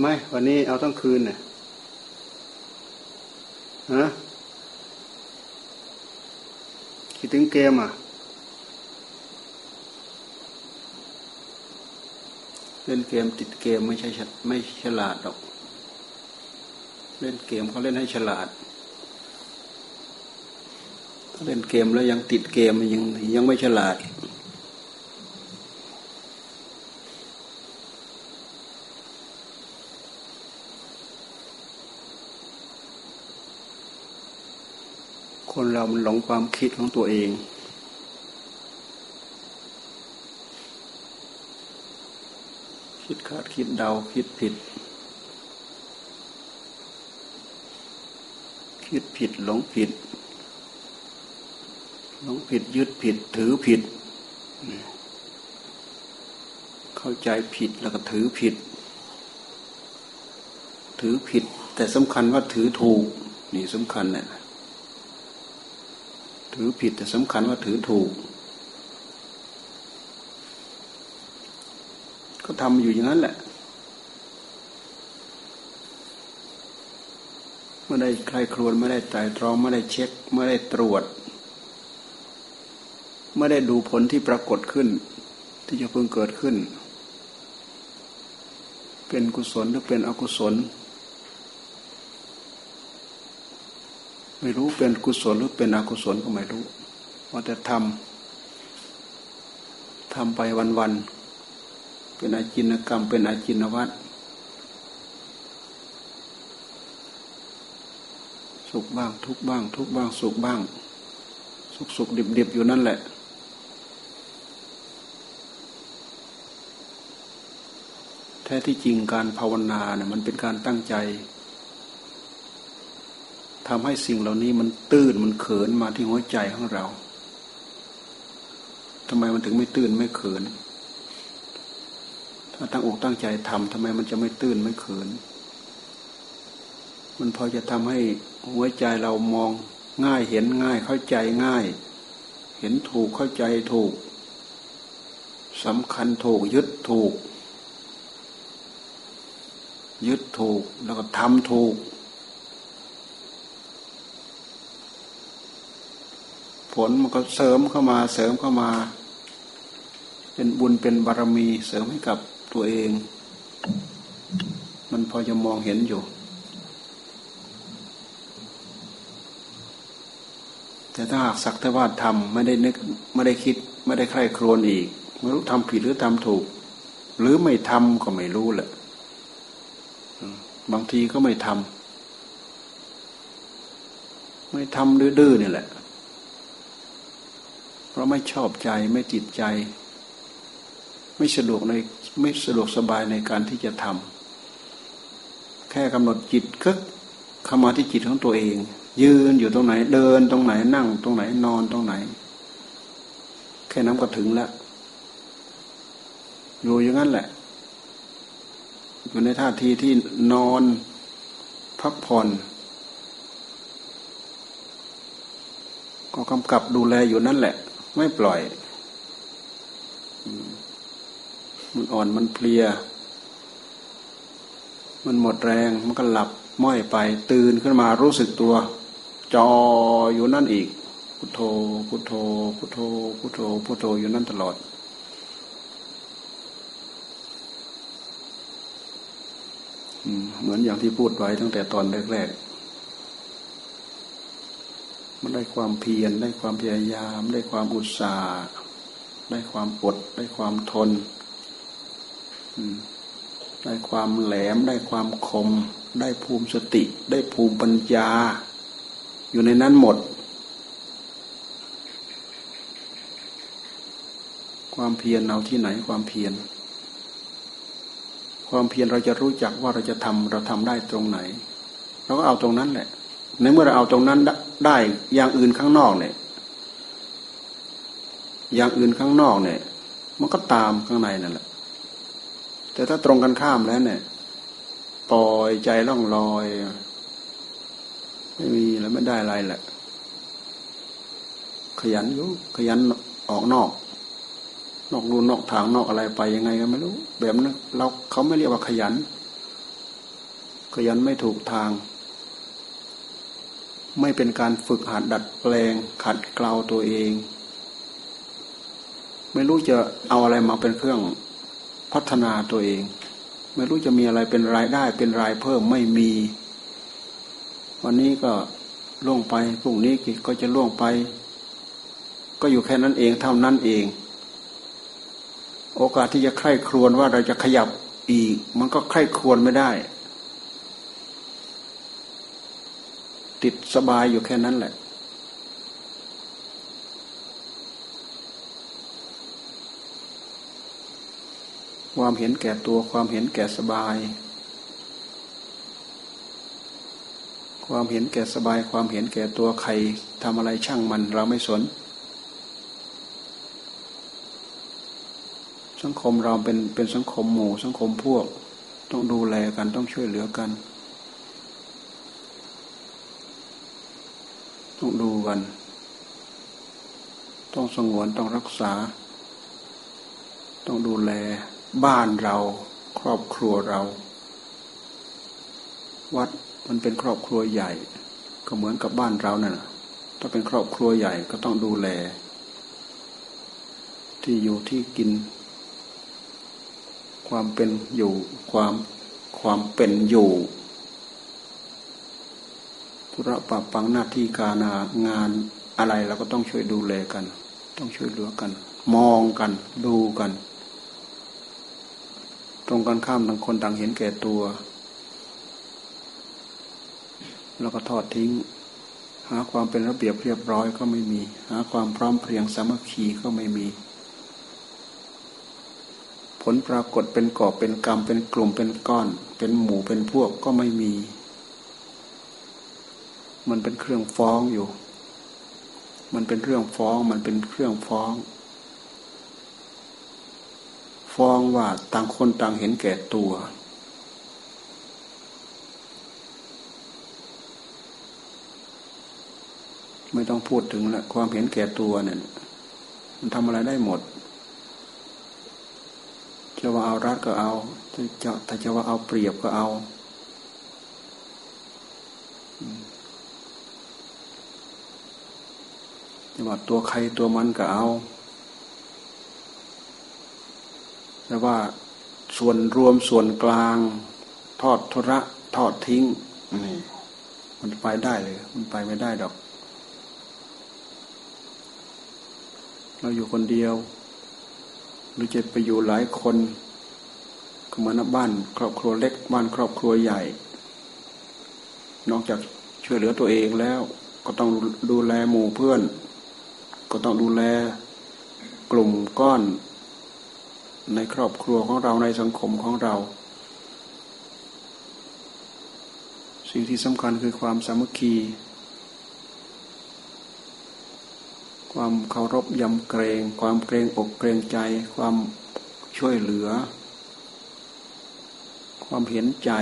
ไหมวันนี้เอาทั้งคืนเนี่ยฮะคิดถึงเกมอะเล่นเกมติดเกมไม่ใช่ไม่ฉลาดหรอก เล่นเกมเขาเล่นให้ฉลาดถ้าเล่นเกมแล้วยังติดเกมยังยังไม่ฉลาด คนเรามันหลงความคิดของตัวเอง คิดขาดคิดเดาคิดผิด คิดผิดหลงผิด หลงผิดยึดผิดถือผิด เข้าใจผิดแล้วก็ถือผิด ถือผิด แต่สำคัญว่าถือถูก นี่สำคัญเนี่ย ถือผิดแต่สำคัญว่าถือถูก ก็ทำอยู่อย่างนั้นแหละ ไม่ได้ใครครวนไม่ได้ไตรตรองไม่ได้เช็ค ไม่ได้ตรวจ ไม่ได้ดูผลที่ปรากฏขึ้น ที่จะเพิ่งเกิดขึ้น เป็นกุศลหรือเป็นอกุศล ไม่รู้เป็นกุศลหรือเป็นอกุศลก็ไม่รู้ว่าแต่ทำทำไปวันๆเป็นอาจินกรรม เป็นอาจินวัตสุขบ้างทุกบ้าง ทุกบ้างสุขบ้าง สุขสุขดิบดิบอยู่นั่นแหละ แท้ที่จริงการภาวนาเนี่ยมันเป็นการตั้งใจ ทำให้สิ่งเหล่านี้มันตื้นมันเขินมาที่หัวใจของเราทำไมมันถึงไม่ตื้นไม่เขิน ถ้าตั้งอกตั้งใจทำทำไมมันจะไม่ตื้นไม่เขิน มันพอจะทำให้หัวใจเรามองง่ายเห็นง่ายเข้าใจง่าย เห็นถูกเข้าใจถูกสำคัญถูกยึดถูก ยึดถูกแล้วก็ทำถูก ผลมันก็เสริมเข้ามาเสริมเข้ามา เป็นบุญเป็นบารมีเสริมให้กับตัวเอง มันพอจะมองเห็นอยู่ แต่ถ้าหากสักแต่ว่าทำไม่ได้นึกไม่ได้คิดไม่ได้ใคร่ครวญอีกไม่รู้ทำผิดหรือทำถูก หรือไม่ทำก็ไม่รู้แหละ บางทีก็ไม่ทำไม่ทำดื้อๆนี่แหละ เพราะไม่ชอบใจไม่ติดใจ ไม่สะดวกในไม่สะดวกสบายในการที่จะทำแค่กำหนดจิตก็เข้ามาที่จิตของตัวเอง ยืนอยู่ตรงไหน เดินตรงไหนนั่ง ตรงไหนนอนตรงไหน แค่นั้นก็ถึงแล้วอยู่อย่างนั้นแหละ อยู่ในท่าทีที่นอนพักผ่อน ก็กำกับดูแลอยู่นั่นแหละ ไม่ปล่อย มันอ่อนมันเพลีย มันหมดแรง มันก็หลับม้อยไป ตื่นขึ้นมารู้สึกตัว จออยู่นั่นอีก พุทโธ พุทโธ พุทโธ พุทโธ พุทโธอยู่นั่นตลอด เหมือนอย่างที่พูดไว้ตั้งแต่ตอนแรกๆ มันได้ความเพียรได้ความพยายาม ได้ความอุตสาห์ได้ความอด ได้ความทนได้ความแหลม ได้ความคม ได้ภูมิสติ ได้ภูมิปัญญา อยู่ในนั้นหมด ความเพียรเอาที่ไหนความเพียรความเพียรเราจะรู้จักว่าเราจะทำเราทำได้ตรงไหน เราก็เอาตรงนั้นแหละ ในเมื่อเราเอาตรงนั้นได้อย่างอื่นข้างนอกเนี่ย อย่างอื่นข้างนอกเนี่ย มันก็ตามข้างในนั่นแหละ แต่ถ้าตรงกันข้ามแล้วเนี่ยปล่อยใจล่องลอย ไม่มีแล้วไม่ได้อะไรแหละ ขยันอยู่ขยันออกนอก นอกรูนอกทางนอกอะไรไปยังไงก็ไม่รู้ แบบนั้นเราเขาไม่เรียกว่าขยัน ขยันไม่ถูกทาง ไม่เป็นการฝึกหัดดัดแปลง ขัดเกลาตัวเอง ไม่รู้จะเอาอะไรมาเป็นเครื่องพัฒนาตัวเอง ไม่รู้จะมีอะไรเป็นรายได้เป็นรายเพิ่มไม่มี วันนี้ก็ล่วงไปพรุ่งนี้ก็จะล่วงไป ก็อยู่แค่นั้นเองเท่านั้นเอง โอกาสที่จะใคร่ครวญว่าเราจะขยับอีก มันก็ใคร่ครวญไม่ได้ ติดสบายอยู่แค่นั้นแหละ ความเห็นแก่ตัวความเห็นแก่สบาย ความเห็นแก่สบาย ความเห็นแก่ตัวใครทำอะไรช่างมันเราไม่สน สังคมเราเป็นเป็นสังคมหมู่สังคมพวก ต้องดูแลกันต้องช่วยเหลือกัน ต้องดูกัน ต้องสงวนต้องรักษา ต้องดูแลบ้านเรา ครอบครัวเรา วัดมันเป็นครอบครัวใหญ่ ก็เหมือนกับบ้านเรานั่นถ้าเป็นครอบครัวใหญ่ก็ต้องดูแล ที่อยู่ที่กิน ความเป็นอยู่ความความเป็นอยู่ ธุระปะปังหน้าที่การงานอะไรเราก็ต้องช่วยดูแลกัน ต้องช่วยเหลือกัน มองกัน ดูกัน ตรงกันข้ามต่างคนต่างเห็นแก่ตัว แล้วก็ทอดทิ้ง หาความเป็นระเบียบเรียบร้อยก็ไม่มี หาความพร้อมเพรียงสามัคคีก็ไม่มี ผลปรากฏเป็นกอบเป็นกรรมเป็นกลุ่มเป็นก้อน เป็นหมู่เป็นพวกก็ไม่มี มันเป็นเครื่องฟ้องอยู่ มันเป็นเรื่องฟ้อง มันเป็นเครื่องฟ้อง ฟ้องว่าต่างคนต่างเห็นแก่ตัว ไม่ต้องพูดถึงละความเห็นแก่ตัวเนี่ยมันทำอะไรได้หมดจะว่าเอารัดก็เอาจะถ้าจะว่าเอาเปรียบก็เอาจะ ว่าตัวใครตัวมันก็เอา แต่ว่าส่วนรวมส่วนกลาง ทอดทุระทอดทิ้งนี่มันไปได้เลย มันไปไม่ได้ดอก เราอยู่คนเดียวหรือจะไปอยู่หลายคนก็เหมือนบ้าน ครอบครัวเล็กบ้านครอบครัวใหญ่ นอกจากช่วยเหลือตัวเองแล้ว ก็ต้องดูแลหมู่เพื่อน ก็ต้องดูแลกลุ่มก้อน ในครอบครัวของเราในสังคมของเรา สิ่งที่สำคัญคือความสามัคคี ความเคารพยำเกรง ความเกรงอกเกรงใจ ความช่วยเหลือ ความเห็นใจ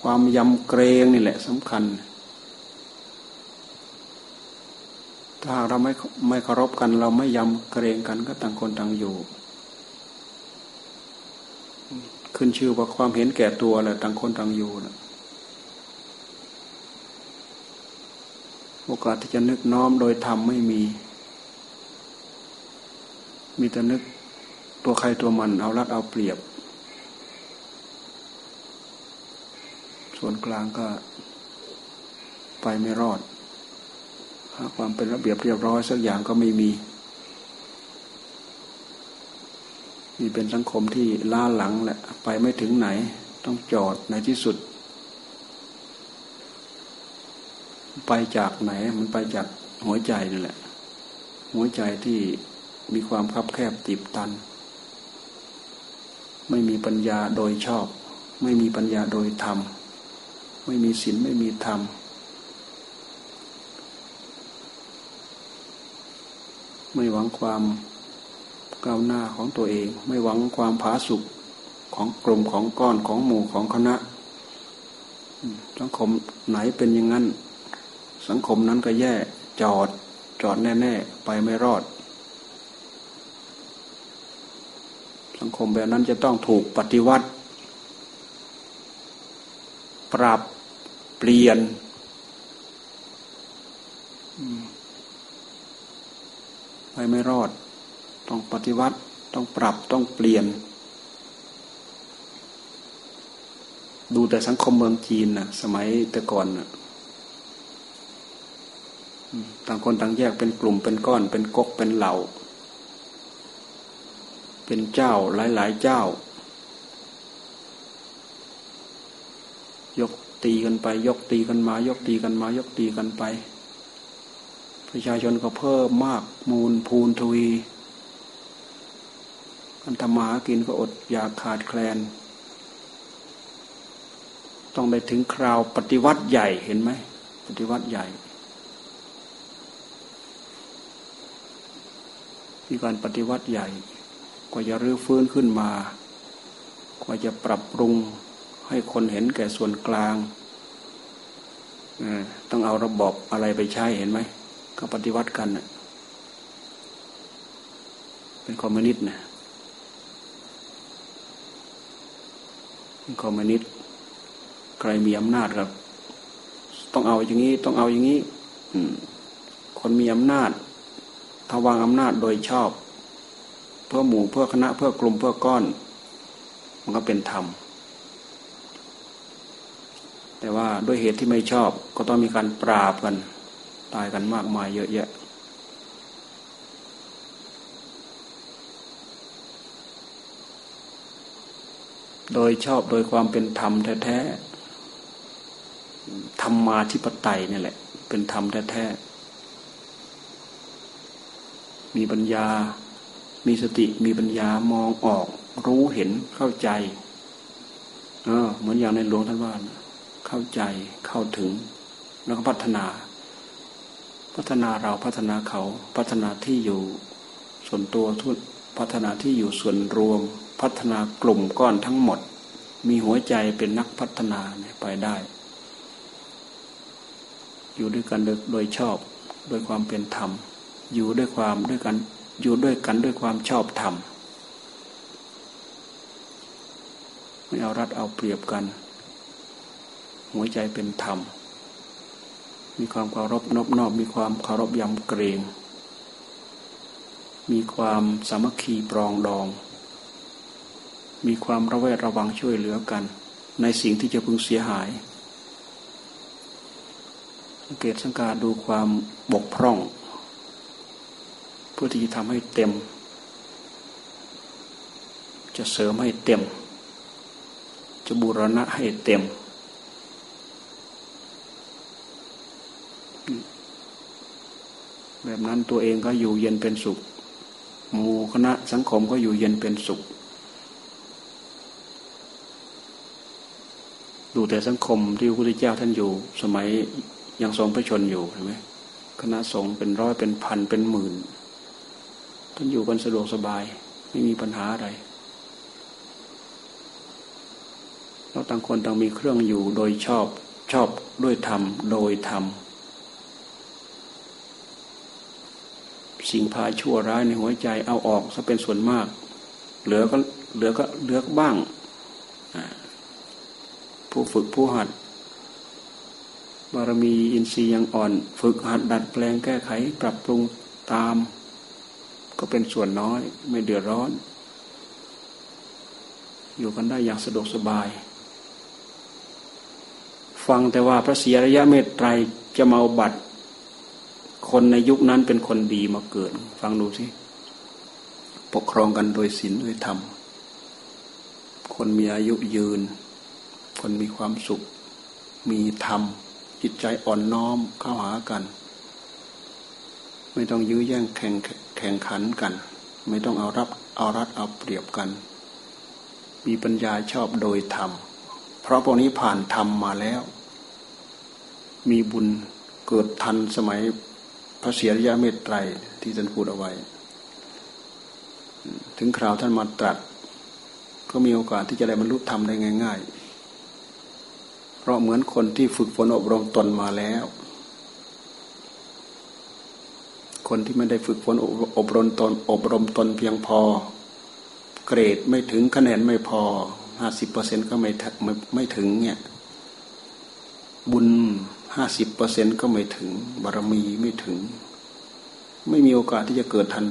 ความยำเกรงนี่แหละสำคัญ ถ้าเราไม่ไม่เคารพกัน เราไม่ยำเกรงกันก็ต่างคนต่างอยู่ ขึ้นชื่อว่าความเห็นแก่ตัวแหละต่างคนต่างอยู่นะโอกาสที่จะนึกน้อมโดยธรรมไม่มี มีแต่นึกตัวใครตัวมันเอารัดเอาเปรียบ ส่วนกลางก็ไปไม่รอด ความเป็นระเบียบเรียบร้อยสักอย่างก็ไม่มีนี่เป็นสังคมที่ล้าหลังแหละไปไม่ถึงไหน ต้องจอดในที่สุด ไปจากไหนมันไปจากหัวใจนี่แหละ หัวใจที่มีความคับแคบติบตัน ไม่มีปัญญาโดยชอบ ไม่มีปัญญาโดยธรรม ไม่มีศีลไม่มีธรรม ไม่หวังความก้าวหน้าของตัวเอง ไม่หวังความผาสุกของกลุ่มของก้อนของหมู่ของคณะ สังคมไหนเป็นอย่างนั้น สังคมนั้นก็แย่จอดจอดแน่ๆ ไปไม่รอด สังคมแบบนั้นจะต้องถูกปฏิวัติ ปรับเปลี่ยน ไปไม่รอด ต้องปฏิวัติต้องปรับต้องเปลี่ยน ดูแต่สังคมเมืองจีนนะสมัยแต่ก่อนนะต่างคนต่างแยกเป็นกลุ่มเป็นก้อน เป็นก๊กเป็นเหล่า เป็นเจ้าหลาย ๆ เจ้า ยกตีกันไป ยกตีกันมา ยกตีกันมา ยกตีกันไป ประชาชนก็เพิ่มมากมูลพูนทวีกันทำมากินก็อดอยากขาดแคลน ต้องไปถึงคราวปฏิวัติใหญ่เห็นไหมปฏิวัติใหญ่มีการปฏิวัติใหญ่ กว่าจะรื้อฟื้นขึ้นมา กว่าจะปรับปรุงให้คนเห็นแก่ส่วนกลางต้องเอาระบบอะไรไปใช้เห็นไหม ก็ปฏิวัติกันเป็นคอมมิวนิสต์นะเป็นคอมมิวนิสต์ใครมีอำนาจครับ ต้องเอาอย่างนี้ ต้องเอาอย่างนี้คนมีอำนาจถ้าวางอำนาจโดยชอบ เพื่อหมู่เพื่อคณะเพื่อกลุ่มเพื่อก้อน มันก็เป็นธรรมแต่ว่าด้วยเหตุที่ไม่ชอบก็ต้องมีการปราบกัน ตายกันมากมายเยอะแยะ โดยชอบโดยความเป็นธรรมแท้ๆธรรมาธิปไตยนี่แหละ เป็นธรรมแท้ๆมีปัญญา มีสติมีปัญญามองออก รู้เห็นเข้าใจเออเหมือนอย่างในหลวงท่านว่าเข้าใจเข้าถึงแล้วก็พัฒนา พัฒนาเราพัฒนาเขาพัฒนาที่อยู่ส่วนตัวทุนพัฒนาที่อยู่ส่วนรวม พัฒนากลุ่มก้อนทั้งหมด มีหัวใจเป็นนักพัฒนาไปได้ อยู่ด้วยกันโดยชอบโดยความเป็นธรรม อยู่ด้วยความด้วยกันอยู่ด้วยกันด้วยความชอบธรรมไม่เอารัดเอาเปรียบกัน หัวใจเป็นธรรม มีความเคารพนอบนอบมีความเคารพยำเกรง มีความสามัคคีปรองดอง มีความระแวดระวังช่วยเหลือกัน ในสิ่งที่จะพึงเสียหาย สังเกตสังการดูความบกพร่อง เพื่อที่จะทำให้เต็ม จะเสริมให้เต็ม จะบูรณะให้เต็ม แบบนั้นตัวเองก็อยู่เย็นเป็นสุขหมู่คณะสังคมก็อยู่เย็นเป็นสุข ดูแต่สังคมที่พระพุทธเจ้าท่านอยู่ สมัยยังทรงพระชนอยู่เห็นไหมคณะสงฆ์เป็นร้อยเป็นพันเป็นหมื่น ท่านอยู่กันสะดวกสบาย ไม่มีปัญหาอะไรเราต่างคนต่างมีเครื่องอยู่โดยชอบชอบด้วยธรรมโดยธรรม สิ่งพาชั่วร้ายในหัวใจเอาออกซะเป็นส่วนมาก เหลือก็เหลือก็เหลือบ้าง ผู้ฝึกผู้หัด บารมีอินทรีย์ยังอ่อน ฝึกหัดดัดแปลงแก้ไขปรับปรุงตาม ก็เป็นส่วนน้อยไม่เดือดร้อน อยู่กันได้อย่างสะดวกสบาย ฟังแต่ว่าพระศรีอริยะเมตไตรจะมาบัตร คนในยุคนั้นเป็นคนดีมาเกิด ฟังดูสิปกครองกันโดยศีลด้วยธรรม คนมีอายุยืน คนมีความสุข มีธรรม จิตใจอ่อนน้อมเข้าหากัน ไม่ต้องยื้อแย่งแข่งแข่งขันกัน ไม่ต้องเอารับเอารัดเอาเปรียบกัน มีปัญญาชอบโดยธรรม เพราะพวกนี้ผ่านธรรมมาแล้ว มีบุญเกิดทันสมัย พระเสียรยาเมตไตรที่ท่านพูดเอาไว้ ถึงคราวท่านมาตรัส ก็มีโอกาสที่จะได้บรรลุธรรมได้ง่าย ๆ เพราะเหมือนคนที่ฝึกฝนอบรมตนมาแล้ว คนที่ไม่ได้ฝึกฝนอบรมตน อบรมตนเพียงพอ เกรดไม่ถึงคะแนนไม่พอห้าสิบเปอร์เซ็นก็ไม่ไม่ถึงเนี่ยบุญ ห้าสิบเปอร์เซ็นก็ไม่ถึง บารมีไม่ถึง ไม่มีโอกาสที่จะเกิดทัน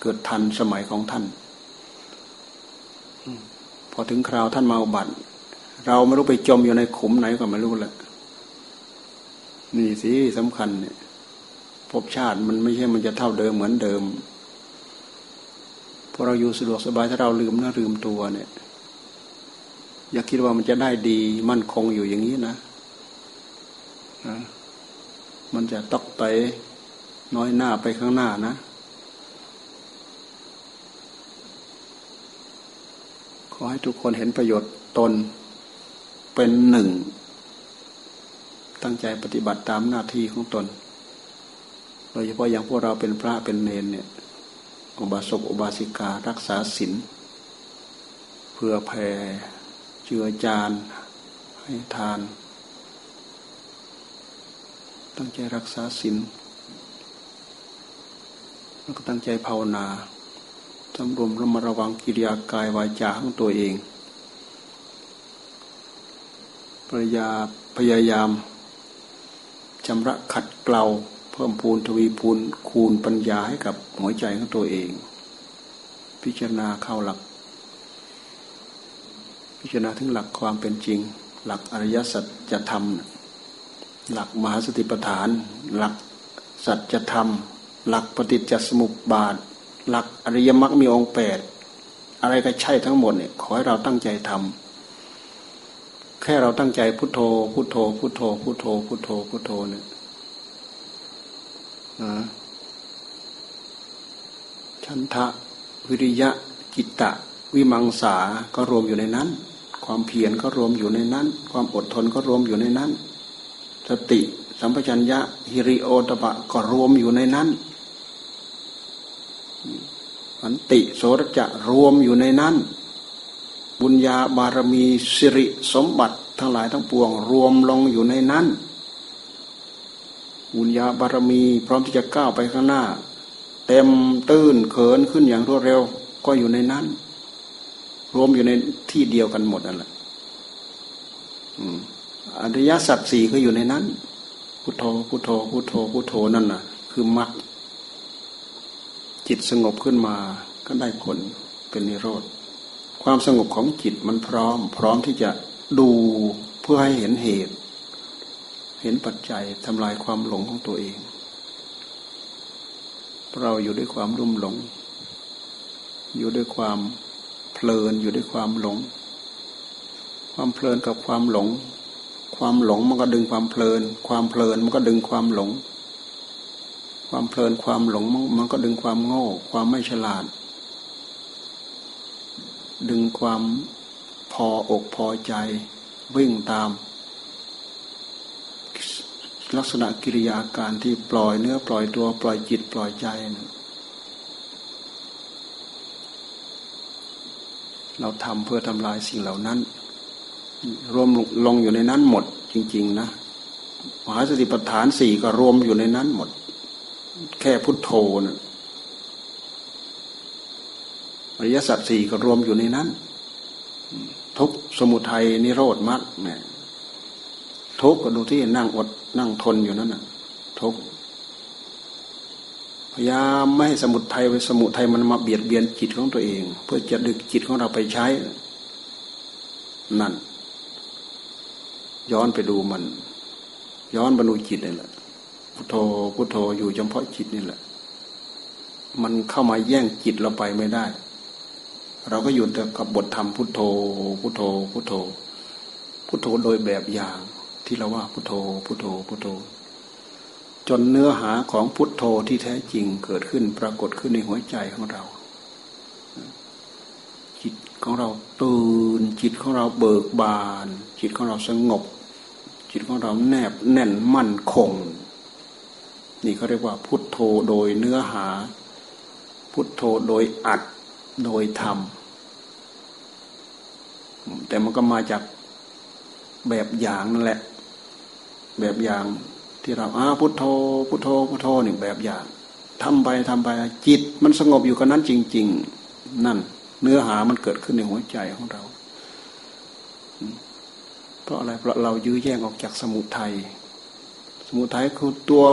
เกิดทันสมัยของท่าน พอถึงคราวท่านมาอุบัติ เราไม่รู้ไปจมอยู่ในขุมไหนก็ไม่รู้แหละนี่สิสำคัญเนี่ยภพชาติมันไม่ใช่มันจะเท่าเดิมเหมือนเดิมพอเราอยู่สะดวกสบายถ้าเราลืมนื้อลืมตัวเนี่ย อย่าคิดว่ามันจะได้ดีมั่นคงอยู่อย่างนี้นะ มันจะตอกไปน้อยหน้าไปข้างหน้านะขอให้ทุกคนเห็นประโยชน์ตนเป็นหนึ่ง ตั้งใจปฏิบัติตามหน้าที่ของตน โดยเฉพาะอย่างพวกเราเป็นพระเป็นเนนเนี่ยอุบาสกอุบาสิกา รักษาศีลเพื่อแผ่เจือจานให้ทาน ตั้งใจรักษาศีลแล้วก็ตั้งใจภาวนาสำรวมระมัดระวังกิริยากายวาจาของตัวเองพยายาพยายามชำระขัดเกลาเพิ่มพูนทวีพูนคูณปัญญาให้กับหัวใจของตัวเอง พิจารณาเข้าหลัก พิจารณาถึงหลักความเป็นจริง หลักอริยสัจจะทำ หลักมหาสติปัฏฐาน หลักสัจธรรม หลักปฏิจจสมุปบาท หลักอริยมรรคมีองค์แปดอะไรก็ใช่ทั้งหมดเนี่ยขอให้เราตั้งใจทำแค่เราตั้งใจพุโทโธ พุโทโธ พุโทโธ พุโทโธ พุโทโธ พุทโธเนี่ยฉันทะวิริยะจิตตะ วิมังสาก็รวมอยู่ในนั้น ความเพียรก็รวมอยู่ในนั้น ความอดทนก็รวมอยู่ในนั้น สติ สัมปชัญญะฮิริโอตปะก็รวมอยู่ในนั้นอันติโสรจะรวมอยู่ในนั้น บุญญาบารมีสิริสมบัติทั้งหลายทั้งปวง รวมลงอยู่ในนั้น บุญญาบารมีพร้อมที่จะก้าวไปข้างหน้า เต็มตื้นเขินขึ้นอย่างรวดเร็วก็อยู่ในนั้น รวมอยู่ในที่เดียวกันหมดนั่นแหละ อ อริยสัจสี่ก็อยู่ในนั้น พุทโธพุทโธพุทโธพุทโธนั่นน่ะ คือมรรคจิตสงบขึ้นมาก็ได้ผลเป็นนิโรธ ความสงบของจิตมันพร้อม พร้อมที่จะดูเพื่อให้เห็นเหตุ เห็นปัจจัยทำลายความหลงของตัวเอง เราอยู่ด้วยความรุ่มหลง อยู่ด้วยความเพลินอยู่ด้วยความหลง ความเพลินกับความหลง ความหลงมันก็ดึงความเพลิน ความเพลินมันก็ดึงความหลง ความเพลินความหลงมันก็ดึงความโง่ ความไม่ฉลาด ดึงความพออกพอใจวิ่งตาม ลักษณะกิริยาการที่ปล่อยเนื้อปล่อยตัวปล่อยจิตปล่อยใจ เราทำเพื่อทำลายสิ่งเหล่านั้น รวมลงอยู่ในนั้นหมด จริง ๆ นะมหาสติปัฏฐานสี่ก็รวมอยู่ในนั้นหมด แค่พุทโธนะอริยสัจสี่ก็รวมอยู่ในนั้น ทุกสมุทัยนิโรธมรรคเนี่ยทุกก็ดูที่นั่งอดนั่งทนอยู่นั่นน่ะทุกพยายามไม่ให้สมุทัยไปสมุทัยมันมาเบียดเบียนจิตของตัวเอง เพื่อจะดึงจิตของเราไปใช้นั่น ย้อนไปดูมัน ย้อนไปดูจิตนี่แหละพุทโธพุทโธอยู่เฉพาะจิตนี่แหละ มันเข้ามาแย่งจิตเราไปไม่ได้ เราก็อยู่แต่กับบทธรรมพุทโธพุทโธพุทโธ พุทโธโดยแบบอย่าง ที่เราว่าพุทโธพุทโธพุทโธ จนเนื้อหาของพุทโธที่แท้จริงเกิดขึ้นปรากฏขึ้นในหัวใจของเรา จิตของเราตื่นจิตของเราเบิกบาน จิตของเราสงบ จิตของเราแนบแน่นมั่นคง นี่เขาเรียกว่าพุทโธโดยเนื้อหา พุทโธโดยอัดโดยธรรม แต่มันก็มาจากแบบอย่างนั่นแหละ แบบอย่างที่เราอาพุทโธพุทโธพุทโธนี่แบบอย่างทำไปทำไปจิตมันสงบอยู่กับนั้นจริง ๆ นั่น เนื้อหามันเกิดขึ้นในหัวใจของเรา เพราะอะไรเพราะเรายื้อแย่งออกจากสมุทัยสมุทัยคือตัว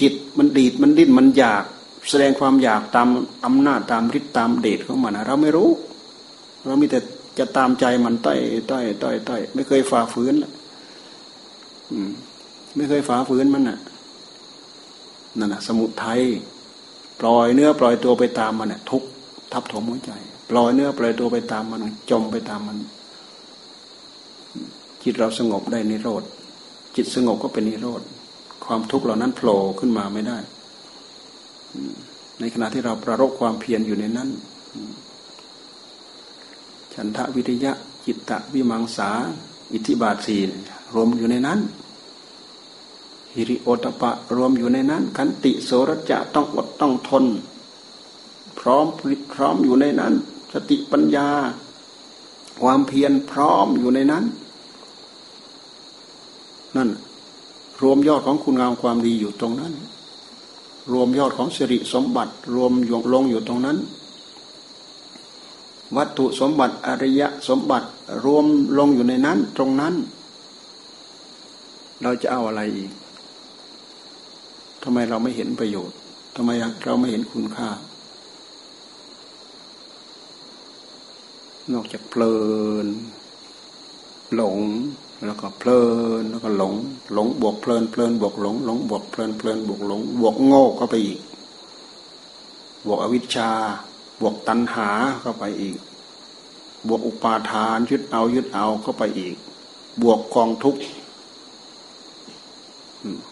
จิตมันดีดมันดิ้นมันอยาก แสดงความอยากตามอำนาจตามฤทธิ์ตามเดชของมันเราไม่รู้ เรามีแต่จะตามใจมันต้อยต้อยต้อยต้อยไม่เคยฝ่าฝืนไม่เคยฝ่าฝืนมันน่ะนั่นน่ะ สมุทัยปล่อยเนื้อปล่อยตัวไปตามมันน่ะทุก ทับถมหัวใจปล่อยเนื้อปล่อยตัวไปตามมัน จมไปตามมัน จิตเราสงบได้นิโรธจิตสงบก็เป็นนิโรธความทุกข์เหล่านั้นโผล่ขึ้นมาไม่ได้ ในขณะที่เราประรบความเพียรอยู่ในนั้นฉันทะวิทยะ จิตตะวิมังสา อิทธิบาทสีรวมอยู่ในนั้นฮิริโอตปะรวมอยู่ในนั้น ขันติโสรจะต้องอดต้องทน พร้อมพร้อมอยู่ในนั้น สติปัญญา ความเพียรพร้อมอยู่ในนั้น นั่น รวมยอดของคุณงามความดีอยู่ตรงนั้น รวมยอดของสิริสมบัติ รวมยงลงอยู่ตรงนั้น วัตถุสมบัติอริยะสมบัติรวมลงอยู่ในนั้น ตรงนั้น เราจะเอาอะไรอีกทำไมเราไม่เห็นประโยชน์ทำไมเราไม่เห็นคุณค่า นอกจากเพลิน หลงแล้วก็เพลินแล้วก็หลง หลงบวกเพลินเพลินบวกหลงหลงบวกเพลินเพลินบวกหลงบวกโง่เข้าไปอีก บวกอวิชชา บวกตัณหาเข้าไปอีก บวกอุปาทานยึดเอายึดเอาเข้าไปอีก บวกกองทุก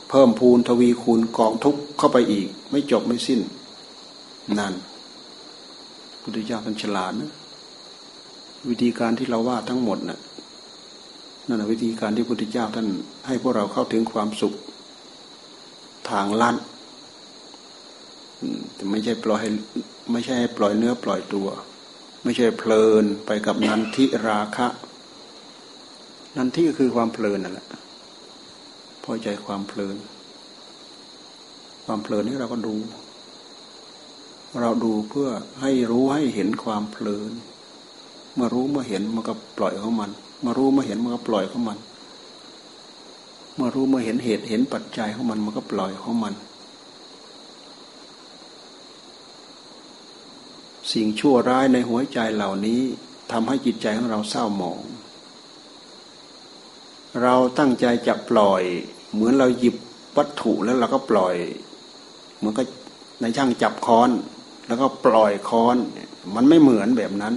เพิ่มพูนทวีคูณกองทุกเข้าไปอีก ไม่จบไม่สิ้นนั่นพุทธเจ้าท่านฉลาดนะ วิธีการที่เราว่าทั้งหมดนะ่ะนั่นวิธีการที่พุทธเจ้าท่านให้พวกเราเข้าถึงความสุขทางลัดแต่ไม่ใช่ปล่อยให้ไม่ใช่ให้ปล่อยเนื้อปล่อยตัว ไม่ใช่เพลินไปกับนันทิราคะ นันทิก็คือความเพลินนั่นแหละพอใจความเพลิน ความเพลินนี้เราก็ดู เราดูเพื่อให้รู้ให้เห็นความเพลิน เมื่อรู้เมื่อเห็นมันก็ปล่อยของมันมารู้เมาเห็นมันก็ปล่อยของมัน เมื่อรู้เมาเห็นเหตุเห็นปัจจัยของมันมันก็ปล่อยของมัน สิ่งชั่วร้ายในหัวใจเหล่านี้ทำให้จิตใจของเราเศร้าหมอง เราตั้งใจจะปล่อย เหมือนเราหยิบวัตถุแล้วเราก็ปล่อยเหมือนก็ในช่างจับค้อน แล้วก็ปล่อยค้อน มันไม่เหมือนแบบนั้น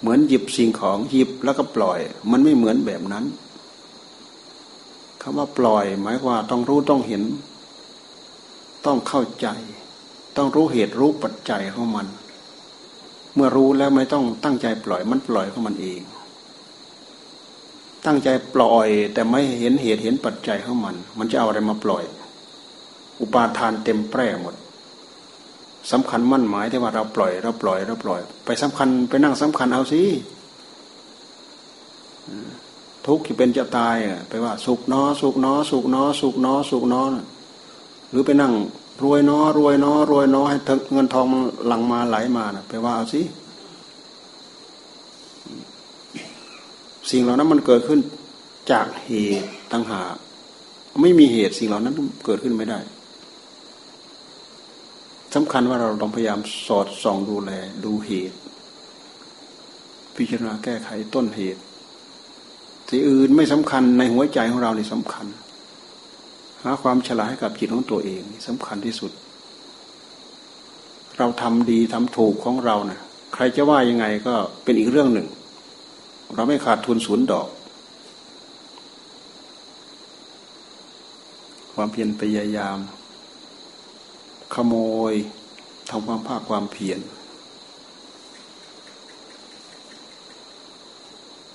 เหมือนหยิบสิ่งของหยิบแล้วก็ปล่อย มันไม่เหมือนแบบนั้นคำว่าปล่อย หมายว่าต้องรู้ต้องเห็น ต้องเข้าใจ ต้องรู้เหตุรู้ปัจจัยของมัน เมื่อรู้แล้วไม่ต้องตั้งใจปล่อยมันปล่อยของมันเอง ตั้งใจปล่อยแต่ไม่เห็นเหตุเห็นปัจจัยของมัน มันจะเอาอะไรมาปล่อย อุปาทานเต็มแปร่หมด สำคัญมั่นหมายที่ว่าเราปล่อยเราปล่อยเราปล่อย ไปสำคัญไปนั่งสำคัญเอาสิทุกข์ที่เป็นจะตายไปว่า สุขนอสุขนอสุขนอสุขนอสุขนอหรือไปนั่งรวยนอรวยนอรวยนอให้เงินทองหลังมาไหลมานะไปว่าเอาสิสิ่งเหล่านั้นมันเกิดขึ้นจากเหตุตั้งหากไม่มีเหตุสิ่งเหล่านั้นเกิดขึ้นไม่ได้ สำคัญว่าเราต้องพยายามสอดส่องดูแลดูเหตุ พิจารณาแก้ไขต้นเหตุที่อื่นไม่สำคัญในหัวใจของเราเนี่สำคัญ หาความฉลาดให้กับจิตของตัวเองสำคัญที่สุด เราทำดีทำถูกของเรานะ่ะใครจะว่ายังไงก็เป็นอีกเรื่องหนึ่ง เราไม่ขาดทุนศูนย์ดอกความเพียรพยายาม ขโมยทำความภาคความเพียร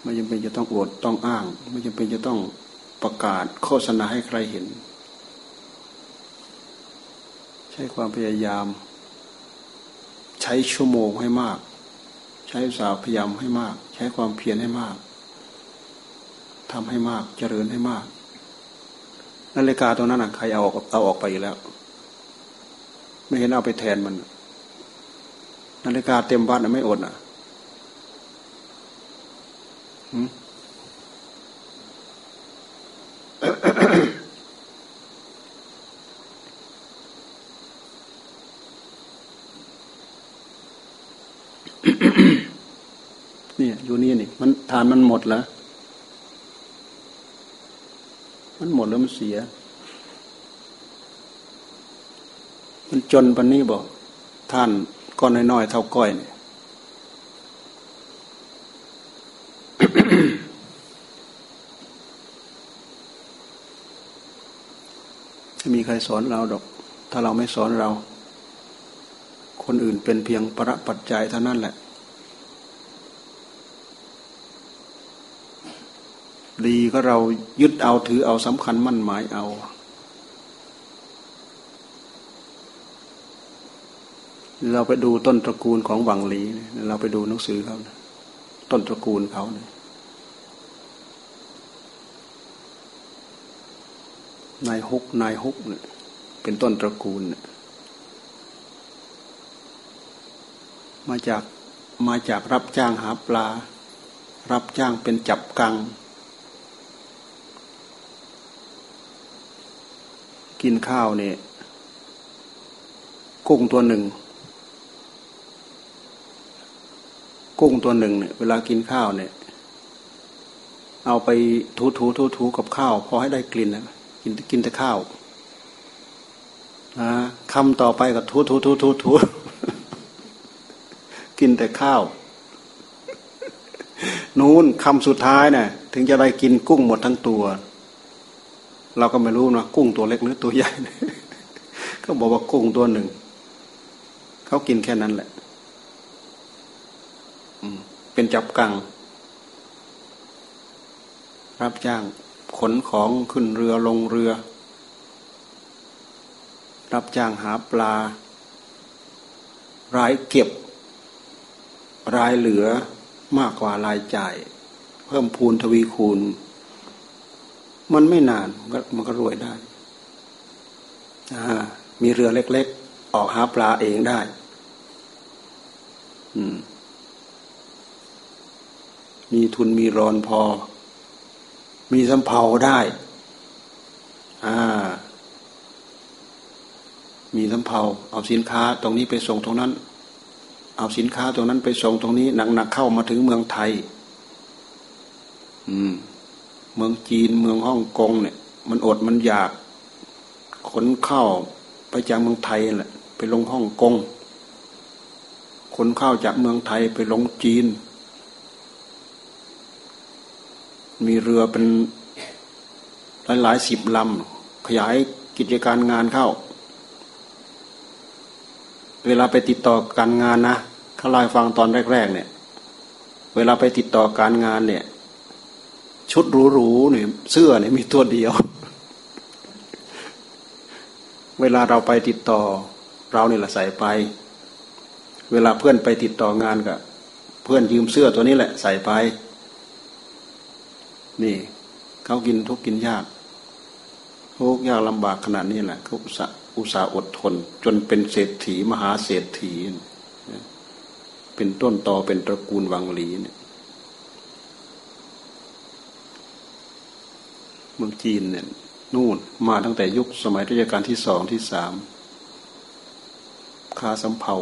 ไม่จำเป็นจะต้องอวดต้องอ้าง ไม่จำเป็นจะต้องประกาศโฆษณาให้ใครเห็น ใช้ความพยายาม ใช้ชั่วโมงให้มาก ใช้สาวพยายามให้มาก ใช้ความเพียรให้มากทำให้มากเจริญให้มากนาฬิกาตัวนั้นใครเอาออกเอาออกไปแล้ว ไม่เห็นเอาไปแทนมัน นาฬิกาเต็มวัดนะไม่อดอะเนี่ยอยู่นี่นี่ มันทานมันหมดแล้ว มันหมดแล้วมันเสีย มันจนปันนี้บอกท่านก้อนน้อยๆเท่าก้อยเนี่ยจะมีใครสอนเราดอก ถ้าเราไม่สอนเรา คนอื่นเป็นเพียงประปัจจัยเท่านั้นแหละ ดีก็เรายึดเอาถือเอาสำคัญมั่นหมายเอา เราไปดูต้นตระกูลของหวังหลี เราไปดูหนังสือเขาต้นตระกูลเขาเนี่ยนายฮุกนายฮุกเนี่ยเป็นต้นตระกูลเนี่ยมาจากมาจากรับจ้างหาปลา รับจ้างเป็นจับกัง กินข้าวเนี่ยกุ้งตัวหนึ่ง กุ้งตัวหนึ่งเนี่ยเวลากินข้าวเนี่ย เอาไปถูถูถูถูกับข้าวพอให้ได้กลิ่นนะกินกินแต่ข้าวนะคำต่อไปก็ถูถูถูถูถูกินแต่ข้าว นู้นคำสุดท้ายเนี่ยถึงจะได้กินกุ้งหมดทั้งตัว เราก็ไม่รู้นะกุ้งตัวเล็กหรือตัวใหญ่เขาบอกว่ากุ้งตัวหนึ่งเขากินแค่นั้นแหละ เป็นจับกัง รับจ้างขนของขึ้นเรือลงเรือ รับจ้างหาปลา รายเก็บ รายเหลือมากกว่ารายจ่าย เพิ่มพูนทวีคูณ มันไม่นานมันก็รวยได้มีเรือเล็ก ๆ ออกหาปลาเองได้มี มีทุนมีรอนพอ มีสำเภาได้ อ่า มีสำเภาเอาสินค้าตรงนี้ไปส่งตรงนั้น เอาสินค้าตรงนั้นไปส่งตรงนี้หนักๆเข้ามาถึงเมืองไทย อืม เมืองจีนเมืองฮ่องกงเนี่ย มันอดมันอยาก ขนเข้าไปจากเมืองไทยแหละ ไปลงฮ่องกงขนเข้าจากเมืองไทยไปลงจีน มีเรือเป็นหลายหลายสิบลำขยายกิจการงานเข้า เวลาไปติดต่อการงานนะเขาล่าฟังตอนแรก ๆ เนี่ย เวลาไปติดต่อการงานเนี่ย ชุดหรูๆเนี่ยเสื้อเนี่ยมีตัวเดียว เวลาเราไปติดต่อเราเนี่ยแหละใส่ไป เวลาเพื่อนไปติดต่องานกับเพื่อนยืมเสื้อตัวนี้แหละใส่ไป นี่เขากินทุกกินยากทุกยากลำบากขนาดนี้แหละเขาอุตส่าห์อุตสาอดทน จนเป็นเศรษฐีมหาเศรษฐี เป็นต้นต่อเป็นตระกูลวังหลีเนี่ยเมืองจีนเนี่ยนู่นมาตั้งแต่ยุคสมัยรัชกาลที่สองที่สามคาสัมเภา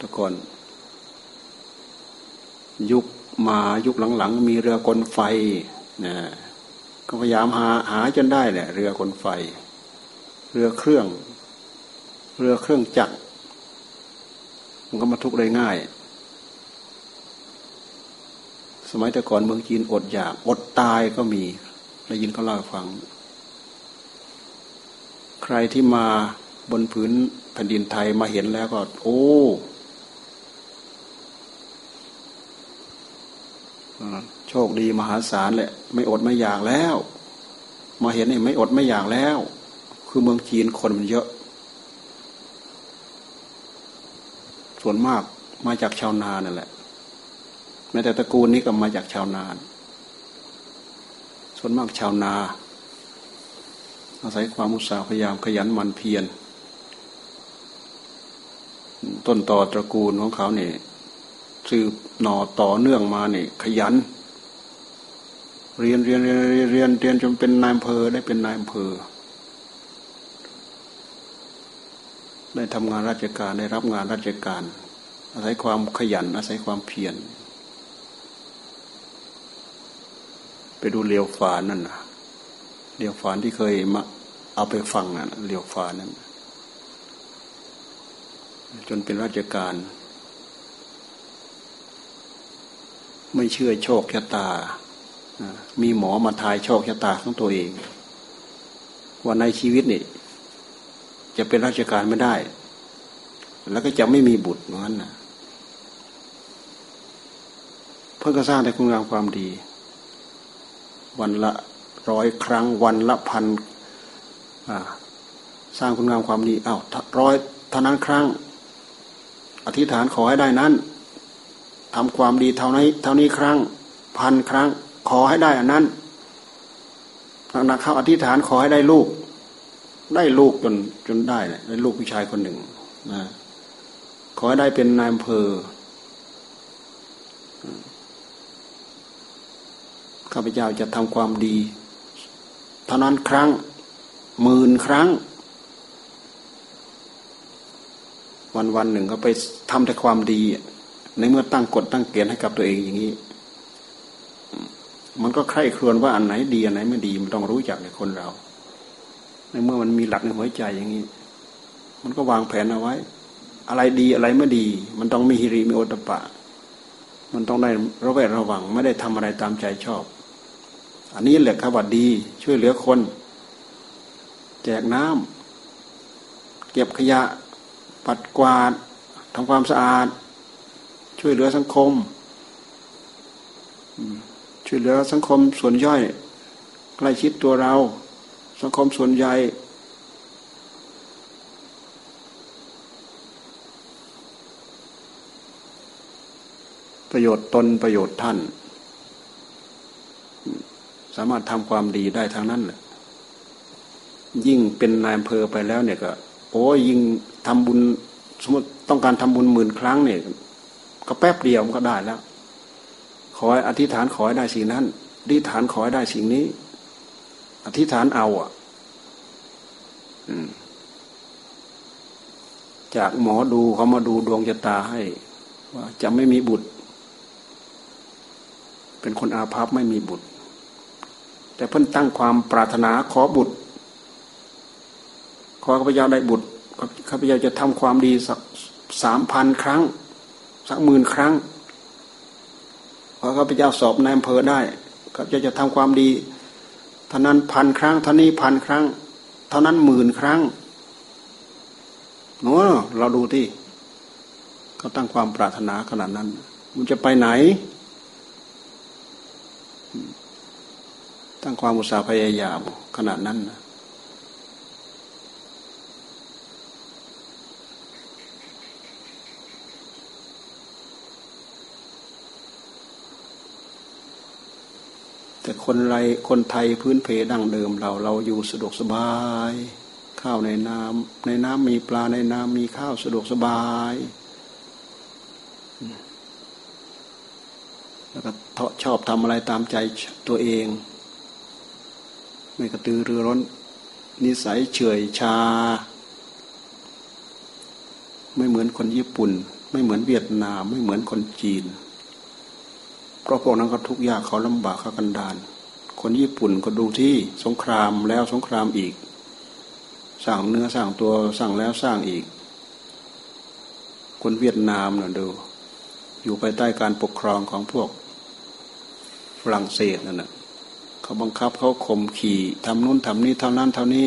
ตะก่อนยุคมายุคหลังๆ มีเรือกลไฟ นะก็พยายามหาหาจนได้เนี่ยเรือคนไฟ เรือเครื่อง เรือเครื่องจักรมันก็มาทุกได้ง่าย สมัยแต่ก่อนเมืองจีนอดอยาก อดตายก็มีได้ยินเขาเล่าฟัง ใครที่มาบนพื้นแผ่นดินไทยมาเห็นแล้วก็ โอ้ โชคดีมหาศาลแหละ ไม่อดไม่อยากแล้ว มาเห็นนี่ไม่อดไม่อยากแล้ว คือเมืองจีนคนมันเยอะ ส่วนมากมาจากชาวนานั่นแหละแม้แต่ตระกูลนี้ก็มาจากชาวนาน ส่วนมากชาวนา อาศัยความอุตสาห์พยายามขยันหมั่นเพียร ต้นต่อตระกูลของเขาเนี่ย สืบหน่อต่อเนื่องมาเนี่ยขยัน เรียนเรียนเรียนเรียนเรียนเรียนจนเป็นนายอำเภอได้เป็นนายอำเภอ ได้ทำงานราชการได้รับงานราชการ อาศัยความขยัน อาศัยความเพียรไปดูเลียวฝานั่นนะเลียวฝานที่เคยมาเอาไปฟังน่ะเลียวฝานนั่นจนเป็นราชการ ไม่เชื่อโชคชะตา มีหมอมาทายโชคชะตาของตัวเองว่าในชีวิตนี่จะเป็นราชการไม่ได้ แล้วก็จะไม่มีบุตรเหมือนกันนะเพื่อก็สร้างแต่คุณงามความดี วันละร้อยครั้ง วันละพันสร้างคุณงามความดีอา้าวร้อยเท่านั้นครั้ง อธิษฐานขอให้ได้นั้น ทำความดีเท่านี้เท่านี้ครั้ง พันครั้ง ขอให้ได้อันนั้นนักๆเข้าอธิษฐานขอให้ได้ลูก ได้ลูกจนจนได้เลยได้ลูกผู้ชายคนหนึ่งนะขอให้ได้เป็นนายอำเภอข้าพเจ้าจะทำความดีเท่านั้นครั้งหมื่นครั้ง วันวันหนึ่งก็ไปทำแต่ความดี ในเมื่อตั้งกฎตั้งเกณฑ์ให้กับตัวเองอย่างนี้มันก็ใคร่ครวญว่าอันไหนดีอันไหนไม่ดีมันต้องรู้จักในคนเรา ในเมื่อมันมีหลักในหัวใจอย่างนี้ มันก็วางแผนเอาไว้ อะไรดีอะไรไม่ดี มันต้องมีฮิริมีโอตปะ มันต้องได้ระแวดระวัง ไม่ได้ทำอะไรตามใจชอบ อันนี้แหละครับว่าดี ช่วยเหลือคน แจกน้ำเก็บขยะ ปัดกวาดทำความสะอาด ช่วยเหลือสังคมช่วยเหลือสังคมส่วนย่อยใกล้ชิดตัวเรา สังคมส่วนใหญ่ประโยชน์ตนประโยชน์ท่าน สามารถทำความดีได้ทางนั้นแหละยิ่งเป็นนายอำเภอไปแล้วเนี่ยก็โอ้ยิ่งทำบุญสมมติต้องการทำบุญหมื่นครั้งเนี่ย ก็แป๊บเดียวมันก็ได้แล้ว ขออธิษฐานขอให้ได้สิ่งนั้นอธิษฐานขอให้ได้สิ่งนี้ อธิษฐานเอาอะจากหมอดูเขามาดูดวงชะตาให้ ว่าจะไม่มีบุตร เป็นคนอาภัพไม่มีบุตร แต่เพิ่นตั้งความปรารถนาขอบุตร ขอข้าพเจ้าได้บุตรข้าพเจ้าจะทำความดีสักสามพันครั้ง สักหมื่นครั้งขอข้าพเจ้าสอบในอำเภอได้ข้าพเจ้าจะทำความดีเท่านั้นพันครั้งเท่านี้พันครั้ง เท่านั้นหมื่นครั้งโน้เราดูที่เขาตั้งความปรารถนาขนาดนั้น มันจะไปไหน ตั้งความอุตสาห์พยายามขนาดนั้นนะ คนไรคนไทยพื้นเพดั้งเดิมเราเราอยู่สะดวกสบาย ข้าวในน้ำในน้ำมีปลาในน้ำมีข้าวสะดวกสบายแล้วก็ชอบทำอะไรตามใจตัวเอง ไม่กระตือรือร้น นิสัยเฉยชา ไม่เหมือนคนญี่ปุ่น ไม่เหมือนเวียดนาม ไม่เหมือนคนจีน ราะพวกนั้นก็ทุกข์ยากเขาลำบากเขากันดานคนญี่ปุ่นก็ดูที่สงครามแล้วสงครามอีก สร้างเนื้อสร้างตัวสร้างแล้วสร้างอีก คนเวียดนามน่ะดู อยู่ภายใต้การปกครองของพวกฝรั่งเศสนั่นแหะเขาบังคับเขาข่มขี่ทำนู้นทำนี้เท่านั้นเท่านี้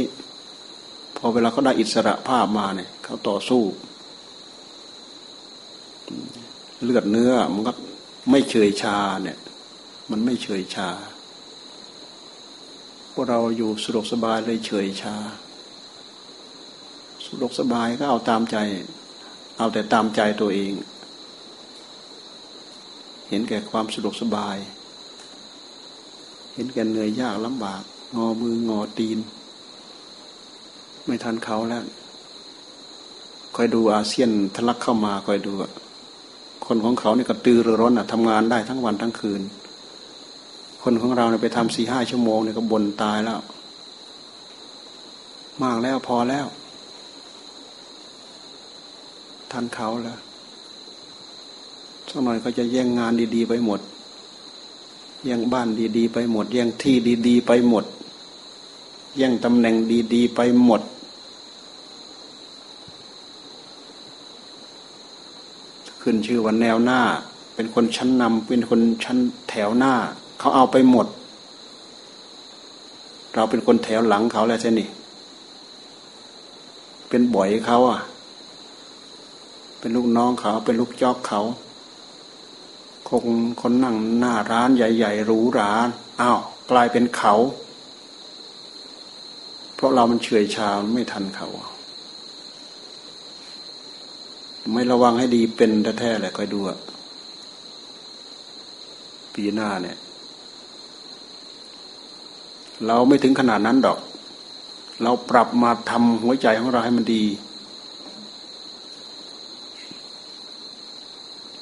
พอเวลาเขาได้อิสระภาพมาเนี่ยเขาต่อสู้ เลือดเนื้อมันก็ ไม่เฉยชาเนี่ย มันไม่เฉยชาพวกเราอยู่สะดวกสบายเลยเฉยชาสะดวกสบายก็เอาตามใจ เอาแต่ตามใจตัวเอง เห็นแก่ความสะดวกสบาย เห็นแก่เหนื่อยยากลำบาก งอมืองอตีน ไม่ทันเขาแล้วคอยดูอาเซียนทะลักเข้ามาคอยดู คนของเขาเนี่ยกระตือรือร้นอะทำงานได้ทั้งวันทั้งคืน คนของเราเนี่ยไปทำสี่ห้าชั่วโมงเนี่ยก็บ่นตายแล้ว มากแล้วพอแล้วทันเขาแล้วสักหน่อยเขาจะแย่งงานดี ๆ ไปหมด แย่งบ้านดี ๆ ไปหมด แย่งที่ดี ๆ ไปหมด แย่งตำแหน่งดี ๆ ไปหมด ขึ้นชื่อว่าแนวหน้า เป็นคนชั้นนำเป็นคนชั้นแถวหน้า เขาเอาไปหมด เราเป็นคนแถวหลังเขาแล้วใช่นี่เป็นบ่อยเขาอะ เป็นลูกน้องเขา เป็นลูกจอกเขา คงคนนั่งหน้าร้านใหญ่ๆหรูหราอ้าวกลายเป็นเขา เพราะเรามันเฉื่อยชาไม่ทันเขา ไม่ระวังให้ดีเป็นแท้ๆแหละคอยดูอะปีหน้าเนี่ย เราไม่ถึงขนาดนั้นดอก เราปรับมาทำหัวใจของเราให้มันดี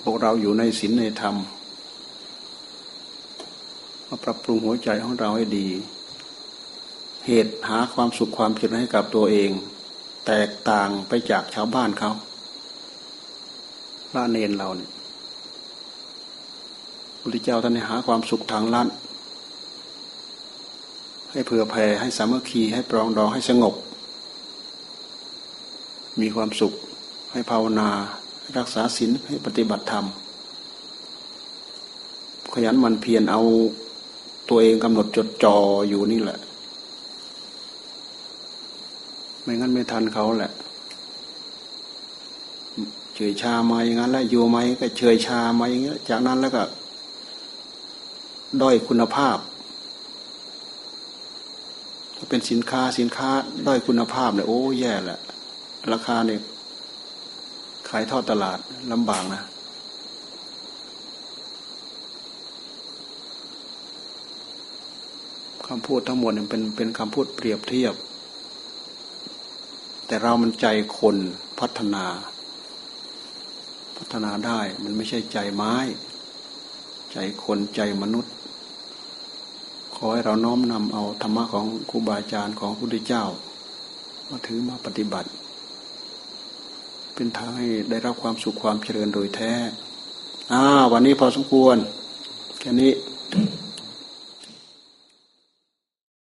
พวกเราอยู่ในศีลในธรรมมาปรับปรุงหัวใจของเราให้ดี เหตุหาความสุขความเจริญให้กับตัวเอง แตกต่างไปจากชาวบ้านเขา ล้าเนนเราเนี่ยพระเจ้าท่านหาความสุขทางลัดให้เผื่อแผ่ให้สามัคคีให้ปรองดองให้สงบ มีความสุขให้ภาวนารักษาศีลให้ปฏิบัติธรรม ขยันมันเพียรเอาตัวเองกำหนดจดจ่ออยู่นี่แหละ ไม่งั้นไม่ทันเขาแหละ ฉยชามาอย่างนั้นแล้วอยู่ไหมก็เฉยชามาอย่างเงี้ยจากนั้นแล้วก็ ด้อยคุณภาพ ถ้าเป็นสินค้าสินค้า ด้อยคุณภาพเนี่ยโอ้แย่แหละราคาเนี่ยขายทอดตลาดลำบากนะคำพูดทั้งหมดเนี่ยเป็นเป็นคำพูดเปรียบเทียบ แต่เรามันใจคนพัฒนา ฒนาได้ มันไม่ใช่ใจไม้ ใจคนใจมนุษย์ ขอให้เราน้อมนำเอาธรรมะของครูบาอาจารย์ของพระพุทธเจ้า มาถือมาปฏิบัติ เป็นทางให้ได้รับความสุขความเจริญโดยแท้อ่าวันนี้พอสมควร แค่นี้